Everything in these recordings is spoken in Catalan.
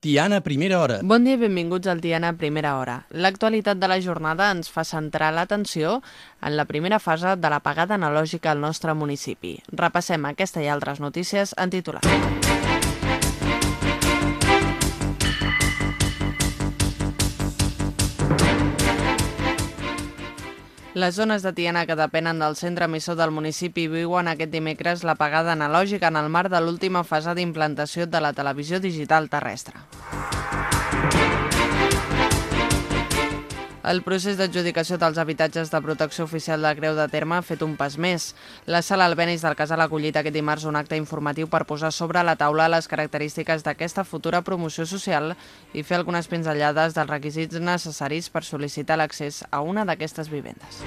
Tiana, primera hora. Bon dia i benvinguts al Tiana Primera Hora. L'actualitat de la jornada ens fa centrar l'atenció en la primera fase de l'apagada analògica al nostre municipi. Repassem aquesta i altres notícies en titular. Les zones de Tiana que depenen del centre emissor del municipi viuen aquest dimecres l'apagada analògica en el marc de l'última fase d'implantació de la televisió digital terrestre. El procés d'adjudicació dels habitatges de protecció oficial de Creu de Terme ha fet un pas més. La sala Albenis del Casal ha acollit aquest dimarts un acte informatiu per posar sobre la taula les característiques d'aquesta futura promoció social i fer algunes pinzellades dels requisits necessaris per sol·licitar l'accés a una d'aquestes vivendes.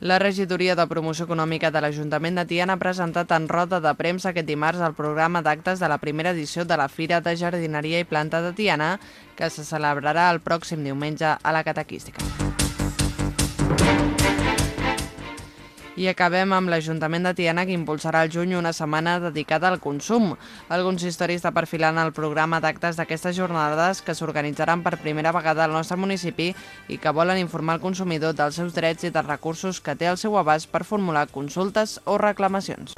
La regidoria de promoció econòmica de l'Ajuntament de Tiana ha presentat en roda de premsa aquest dimarts el programa d'actes de la primera edició de la Fira de Jardineria i Planta de Tiana, que se celebrarà el pròxim diumenge a la Catequística. I acabem amb l'Ajuntament de Tiana que impulsarà al juny una setmana dedicada al consum. El consistori està perfilant el programa d'actes d'aquestes jornades que s'organitzaran per primera vegada al nostre municipi i que volen informar el consumidor dels seus drets i dels recursos que té al seu abast per formular consultes o reclamacions.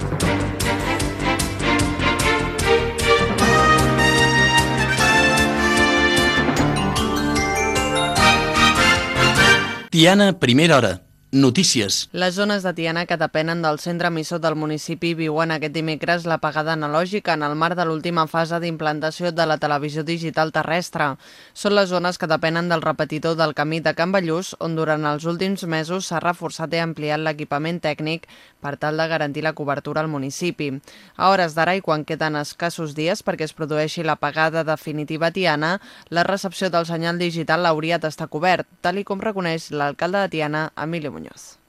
Tiana, primera hora. Notícies. Les zones de Tiana que depenen del centre emissor del municipi viuen aquest dimecres l'apagada analògica en el marc de l'última fase d'implantació de la televisió digital terrestre. Són les zones que depenen del repetidor del camí de Can Ballús, on durant els últims mesos s'ha reforçat i ampliat l'equipament tècnic per tal de garantir la cobertura al municipi. A hores d'ara i quan queden escassos dies perquè es produeixi l'apagada definitiva a Tiana, la recepció del senyal digital hauria d'estar cobert, tal i com reconeix l'alcalde de Tiana, Emilio Muñoz.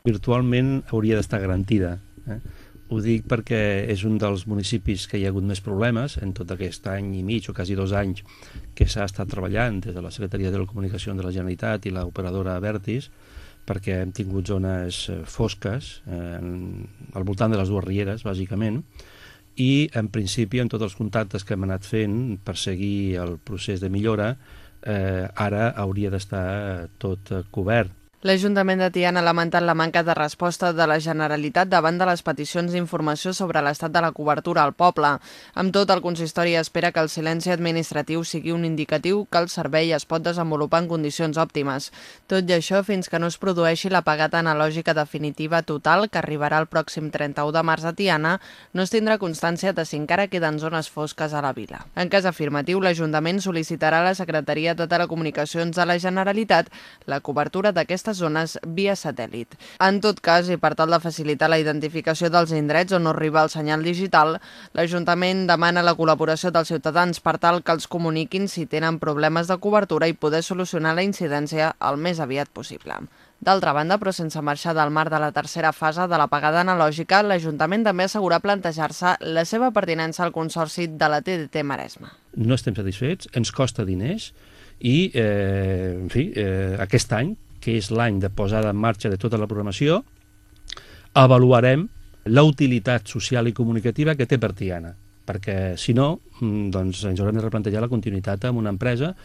Virtualment hauria d'estar garantida. Eh? Ho dic perquè és un dels municipis que hi ha hagut més problemes en tot aquest any i mig o quasi dos anys que s'ha estat treballant des de la Secretaria de la Comunicació de la Generalitat i l'operadora Vertis perquè hem tingut zones eh, fosques eh, al voltant de les dues rieres, bàsicament, i en principi, en tots els contactes que hem anat fent per seguir el procés de millora, eh, ara hauria d'estar tot eh, cobert L'Ajuntament de Tiana ha lamentat la manca de resposta de la Generalitat davant de les peticions d'informació sobre l'estat de la cobertura al poble. Amb tot, el consistori espera que el silenci administratiu sigui un indicatiu que el servei es pot desenvolupar en condicions òptimes. Tot i això, fins que no es produeixi la pagata analògica definitiva total, que arribarà el pròxim 31 de març a Tiana, no es tindrà constància de si encara queden zones fosques a la vila. En cas afirmatiu, l'Ajuntament sol·licitarà a la Secretaria de Telecomunicacions de la Generalitat la cobertura d'aquesta aquestes zones via satèl·lit. En tot cas, i per tal de facilitar la identificació dels indrets on no arriba el senyal digital, l'Ajuntament demana la col·laboració dels ciutadans per tal que els comuniquin si tenen problemes de cobertura i poder solucionar la incidència el més aviat possible. D'altra banda, però sense marxar del marc de la tercera fase de la pagada analògica, l'Ajuntament també assegura plantejar-se la seva pertinença al consorci de la TDT Maresme. No estem satisfets, ens costa diners i, eh, en fi, eh, aquest any que és l'any de posada en marxa de tota la programació, avaluarem la utilitat social i comunicativa que té per Tiana, perquè si no, mm, doncs ens haurem de replantejar la continuïtat amb una empresa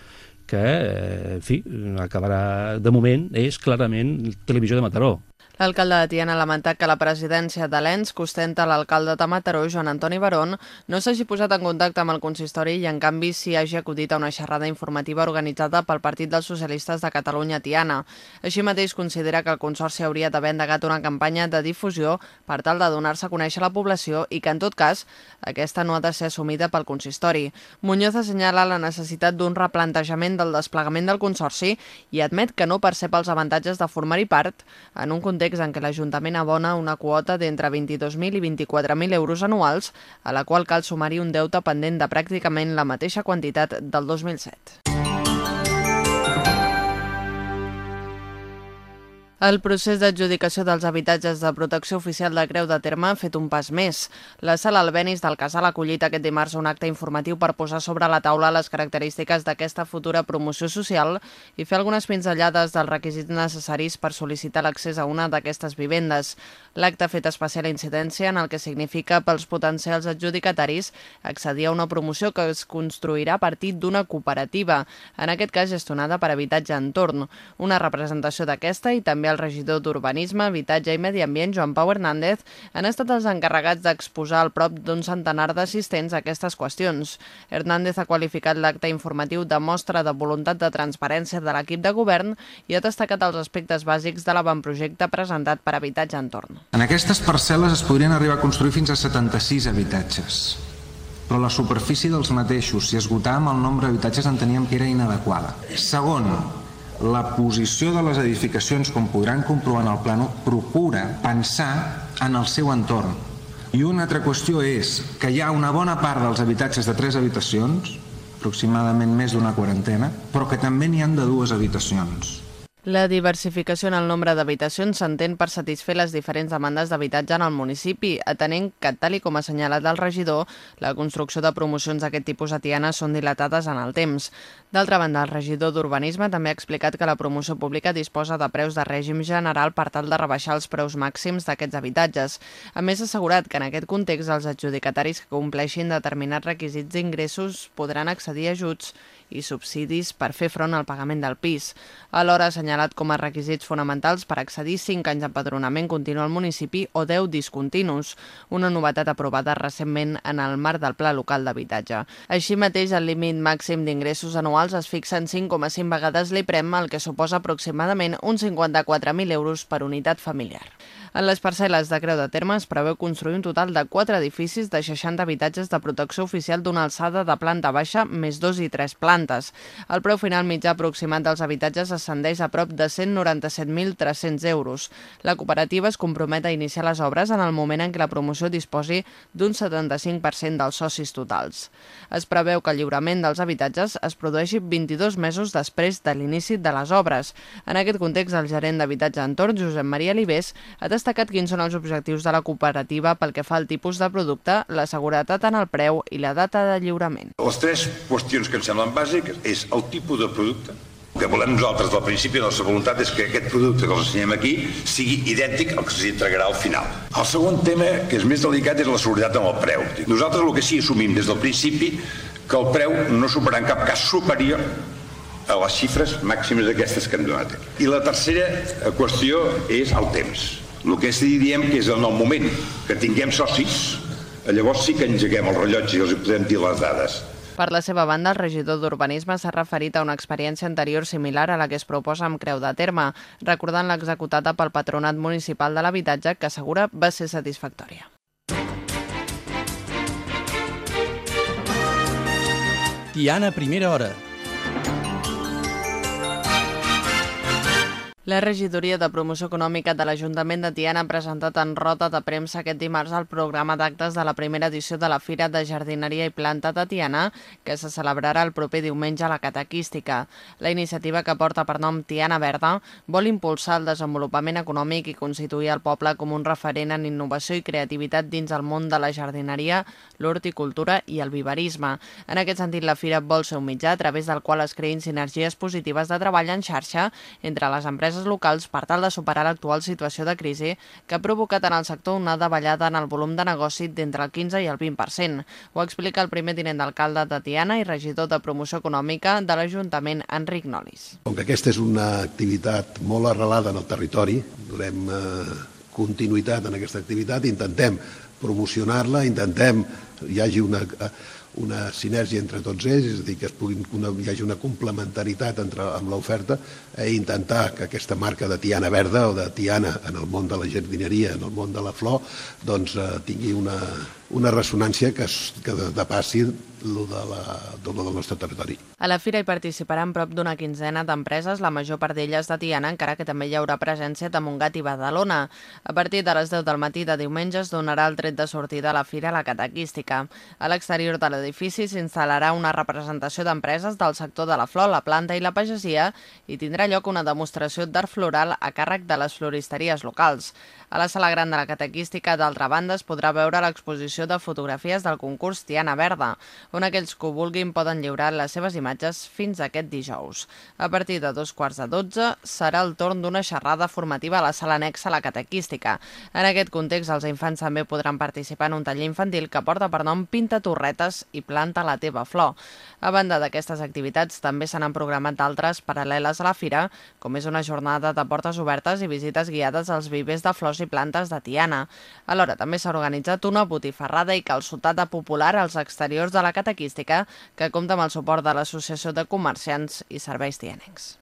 que, eh, en fi, acabarà, de moment, és clarament Televisió de Mataró. L'alcalde de Tiana ha lamentat que la presidència de l'ENS, que ostenta l'alcalde de Mataró, Joan Antoni Barón, no s'hagi posat en contacte amb el consistori i, en canvi, s'hi hagi acudit a una xerrada informativa organitzada pel Partit dels Socialistes de Catalunya Tiana. Així mateix considera que el Consorci hauria d'haver endegat una campanya de difusió per tal de donar-se a conèixer la població i que, en tot cas, aquesta no ha de ser assumida pel consistori. Muñoz assenyala la necessitat d'un replantejament del desplegament del Consorci i admet que no percep els avantatges de formar-hi part en un context context en què l'Ajuntament abona una quota d'entre 22.000 i 24.000 euros anuals, a la qual cal sumar-hi un deute pendent de pràcticament la mateixa quantitat del 2007. El procés d'adjudicació dels habitatges de protecció oficial de Creu de Terme ha fet un pas més. La sala Albenis del Casal ha acollit aquest dimarts un acte informatiu per posar sobre la taula les característiques d'aquesta futura promoció social i fer algunes pinzellades dels requisits necessaris per sol·licitar l'accés a una d'aquestes vivendes. L'acte ha fet especial incidència en el que significa pels potencials adjudicataris accedir a una promoció que es construirà a partir d'una cooperativa, en aquest cas gestionada per Habitatge Entorn. Una representació d'aquesta i també també el regidor d'Urbanisme, Habitatge i Medi Ambient, Joan Pau Hernández, han estat els encarregats d'exposar al prop d'un centenar d'assistents a aquestes qüestions. Hernández ha qualificat l'acte informatiu de mostra de voluntat de transparència de l'equip de govern i ha destacat els aspectes bàsics de l'avantprojecte presentat per Habitatge Entorn. En aquestes parcel·les es podrien arribar a construir fins a 76 habitatges però la superfície dels mateixos, si esgotàvem el nombre d'habitatges, enteníem que era inadequada. Segon, la posició de les edificacions, com podran comprovar en el plano, procura pensar en el seu entorn. I una altra qüestió és que hi ha una bona part dels habitatges de tres habitacions, aproximadament més d'una quarantena, però que també n'hi han de dues habitacions. La diversificació en el nombre d'habitacions s'entén per satisfer les diferents demandes d'habitatge en el municipi, atenent que, tal com ha assenyalat el regidor, la construcció de promocions d'aquest tipus a Tiana són dilatades en el temps. D'altra banda, el regidor d'Urbanisme també ha explicat que la promoció pública disposa de preus de règim general per tal de rebaixar els preus màxims d'aquests habitatges. A més, ha assegurat que en aquest context els adjudicataris que compleixin determinats requisits d'ingressos podran accedir a ajuts i subsidis per fer front al pagament del pis. Alhora ha assenyalat com a requisits fonamentals per accedir 5 anys d'empadronament continu al municipi o 10 discontinus, una novetat aprovada recentment en el marc del Pla Local d'Habitatge. Així mateix, el límit màxim d'ingressos anuals es fixa en 5,5 vegades l'IPREM, el que suposa aproximadament uns 54.000 euros per unitat familiar. En les parcel·les de Creu de Terme es preveu construir un total de 4 edificis de 60 habitatges de protecció oficial d'una alçada de planta baixa més 2 i 3 plantes. El preu final mitjà aproximat dels habitatges ascendeix a prop de 197.300 euros. La cooperativa es compromet a iniciar les obres en el moment en què la promoció disposi d'un 75% dels socis totals. Es preveu que el lliurament dels habitatges es produeixi 22 mesos després de l'inici de les obres. En aquest context, el gerent d'habitatge entorn, Josep Maria Libés, ha destacat quins són els objectius de la cooperativa pel que fa al tipus de producte, la seguretat en el preu i la data de lliurament. Les tres qüestions que em semblen bàsiques és el tipus de producte, el que volem nosaltres del principi, la nostra voluntat és que aquest producte que els ensenyem aquí sigui idèntic al que s'entregarà al final. El segon tema, que és més delicat, és la seguretat en el preu. Nosaltres el que sí assumim des del principi que el preu no superarà en cap cas superior a les xifres màximes d'aquestes que hem donat. I la tercera qüestió és el temps. El que és dir, diem que és en el moment que tinguem socis, llavors sí que engeguem el rellotge i els podem dir les dades. Per la seva banda, el regidor d'Urbanisme s'ha referit a una experiència anterior similar a la que es proposa amb Creu de Terme, recordant l'executada pel Patronat Municipal de l'Habitatge, que assegura va ser satisfactòria. Tiana, primera hora. La regidoria de promoció econòmica de l'Ajuntament de Tiana ha presentat en rota de premsa aquest dimarts el programa d'actes de la primera edició de la Fira de Jardineria i Planta de Tiana, que se celebrarà el proper diumenge a la Catequística. La iniciativa que porta per nom Tiana Verda vol impulsar el desenvolupament econòmic i constituir el poble com un referent en innovació i creativitat dins el món de la jardineria, l'horticultura i el viverisme. En aquest sentit, la Fira vol ser un mitjà a través del qual es creïn sinergies positives de treball en xarxa entre les empreses empreses locals per tal de superar l'actual situació de crisi que ha provocat en el sector una davallada en el volum de negoci d'entre el 15 i el 20%. Ho explica el primer tinent d'alcalde de Tiana i regidor de promoció econòmica de l'Ajuntament, Enric Nolis. Com que aquesta és una activitat molt arrelada en el territori, donem eh, continuïtat en aquesta activitat, intentem promocionar-la, intentem hi hagi una, una sinergia entre tots ells, és a dir, que es puguin, una, hi hagi una complementaritat entre, amb l'oferta i e intentar que aquesta marca de Tiana Verda o de Tiana en el món de la jardineria, en el món de la flor, doncs eh, tingui una, una ressonància que, que depassi lo de la, de lo del nostre territori. A la fira hi participaran prop d'una quinzena d'empreses, la major part d'elles de Tiana, encara que també hi haurà presència de Montgat i Badalona. A partir de les 10 del matí de diumenge es donarà el tret de sortida a la fira a la cataquística. A l'exterior de l'edifici s'instal·larà una representació d'empreses del sector de la flor, la planta i la pagesia i tindrà lloc una demostració d'art floral a càrrec de les floristeries locals. A la sala gran de la cataquística, d'altra banda, es podrà veure l'exposició de fotografies del concurs Tiana Verda, on aquells que ho vulguin poden lliurar les seves imatges fins aquest dijous. A partir de dos quarts de dotze serà el torn d'una xerrada formativa a la sala anexa a la catequística. En aquest context, els infants també podran participar en un taller infantil que porta per nom Pinta torretes i planta la teva flor. A banda d'aquestes activitats, també se n'han programat d'altres paral·leles a la fira, com és una jornada de portes obertes i visites guiades als vivers de flors i plantes de Tiana. Alhora, també s'ha organitzat una botifarrada i calçotada popular als exteriors de la catequística que compta amb el suport de l'Associació de Comerciants i Serveis Tianencs.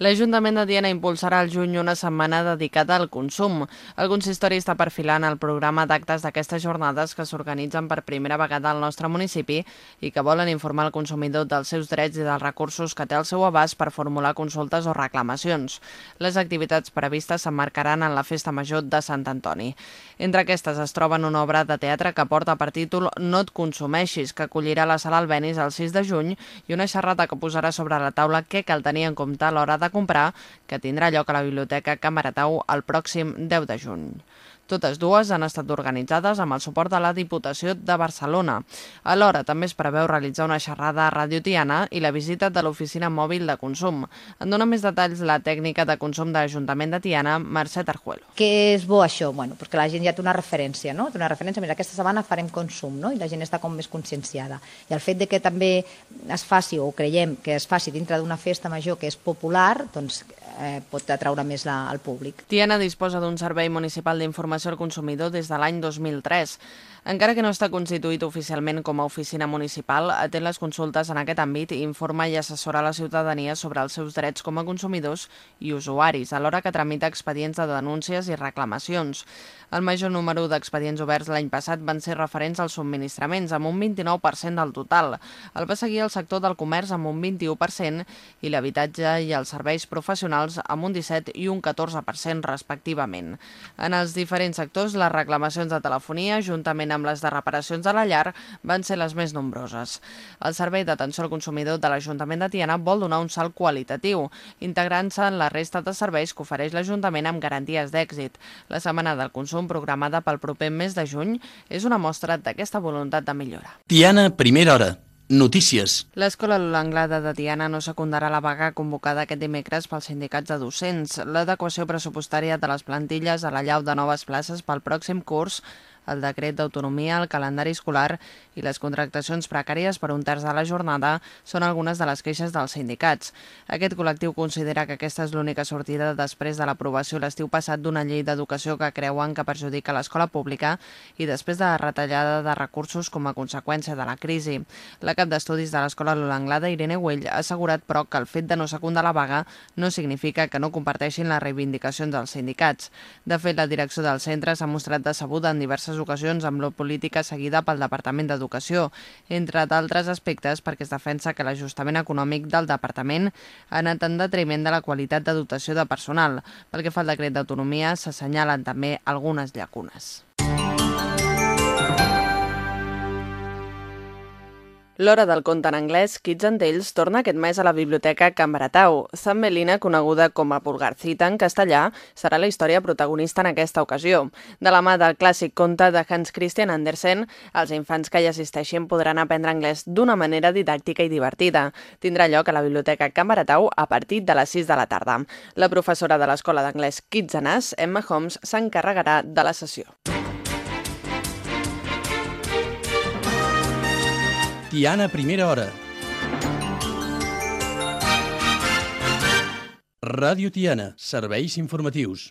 L'Ajuntament de Diana impulsarà al juny una setmana dedicada al consum. El consistori està perfilant el programa d'actes d'aquestes jornades que s'organitzen per primera vegada al nostre municipi i que volen informar el consumidor dels seus drets i dels recursos que té al seu abast per formular consultes o reclamacions. Les activitats previstes s'emmarcaran en la Festa Major de Sant Antoni. Entre aquestes es troben una obra de teatre que porta per títol No et consumeixis, que acollirà la sala Albenis el 6 de juny i una xerrata que posarà sobre la taula què cal tenir en compte a l'hora de comprar, que tindrà lloc a la Biblioteca Camaratau el pròxim 10 de juny. Totes dues han estat organitzades amb el suport de la Diputació de Barcelona. Alhora, també es preveu realitzar una xerrada a Radio Tiana i la visita de l'oficina mòbil de consum. En dona més detalls la tècnica de consum de l'Ajuntament de Tiana, Mercè Tarjuelo. Què és bo això? Bueno, perquè la gent ja té una referència, no? Té una referència, mira, aquesta setmana farem consum, no? I la gent està com més conscienciada. I el fet de que també es faci, o creiem que es faci dintre d'una festa major que és popular, doncs eh, pot atraure més la, al públic. Tiana disposa d'un servei municipal d'informació al consumidor des de l'any 2003. Encara que no està constituït oficialment com a oficina municipal, atén les consultes en aquest àmbit i informa i assessora la ciutadania sobre els seus drets com a consumidors i usuaris, alhora que tramita expedients de denúncies i reclamacions. El major número d'expedients oberts l'any passat van ser referents als subministraments, amb un 29% del total. El va seguir el sector del comerç amb un 21% i l'habitatge i els serveis professionals amb un 17 i un 14% respectivament. En els diferents sectors, les reclamacions de telefonia, juntament amb les de reparacions de la llar, van ser les més nombroses. El Servei d'Atenció al Consumidor de l'Ajuntament de Tiana vol donar un salt qualitatiu, integrant-se en la resta de serveis que ofereix l'Ajuntament amb garanties d'èxit. La Setmana del Consum, programada pel proper mes de juny, és una mostra d'aquesta voluntat de millora. Tiana, primera hora. Notícies. L'Escola L'Anglada de Tiana no secundarà la vaga convocada aquest dimecres pels sindicats de docents. L'adequació pressupostària de les plantilles a la llau de noves places pel pròxim curs el decret d'autonomia, el calendari escolar i les contractacions precàries per un terç de la jornada són algunes de les queixes dels sindicats. Aquest col·lectiu considera que aquesta és l'única sortida després de l'aprovació l'estiu passat d'una llei d'educació que creuen que perjudica l'escola pública i després de la retallada de recursos com a conseqüència de la crisi. La cap d'estudis de l'Escola L'Anglada, Irene Güell, ha assegurat, però, que el fet de no secundar la vaga no significa que no comparteixin les reivindicacions dels sindicats. De fet, la direcció del centre s'ha mostrat decebuda en diverses ocasions amb la política seguida pel Departament d'Educació, entre d'altres aspectes perquè es defensa que l'ajustament econòmic del Departament ha anat en detriment de la qualitat de dotació de personal. Pel que fa al decret d'autonomia, s'assenyalen també algunes llacunes. L'hora del conte en anglès Kids and Tales torna aquest mes a la biblioteca Can Baratau. San Melina, coneguda com a Pulgarcita en castellà, serà la història protagonista en aquesta ocasió. De la mà del clàssic conte de Hans Christian Andersen, els infants que hi assisteixin podran aprendre anglès d'una manera didàctica i divertida. Tindrà lloc a la biblioteca Can Baratau a partir de les 6 de la tarda. La professora de l'Escola d'Anglès Kids and Us, Emma Holmes, s'encarregarà de la sessió. Tiana, primera hora. Ràdio Tiana, serveis informatius.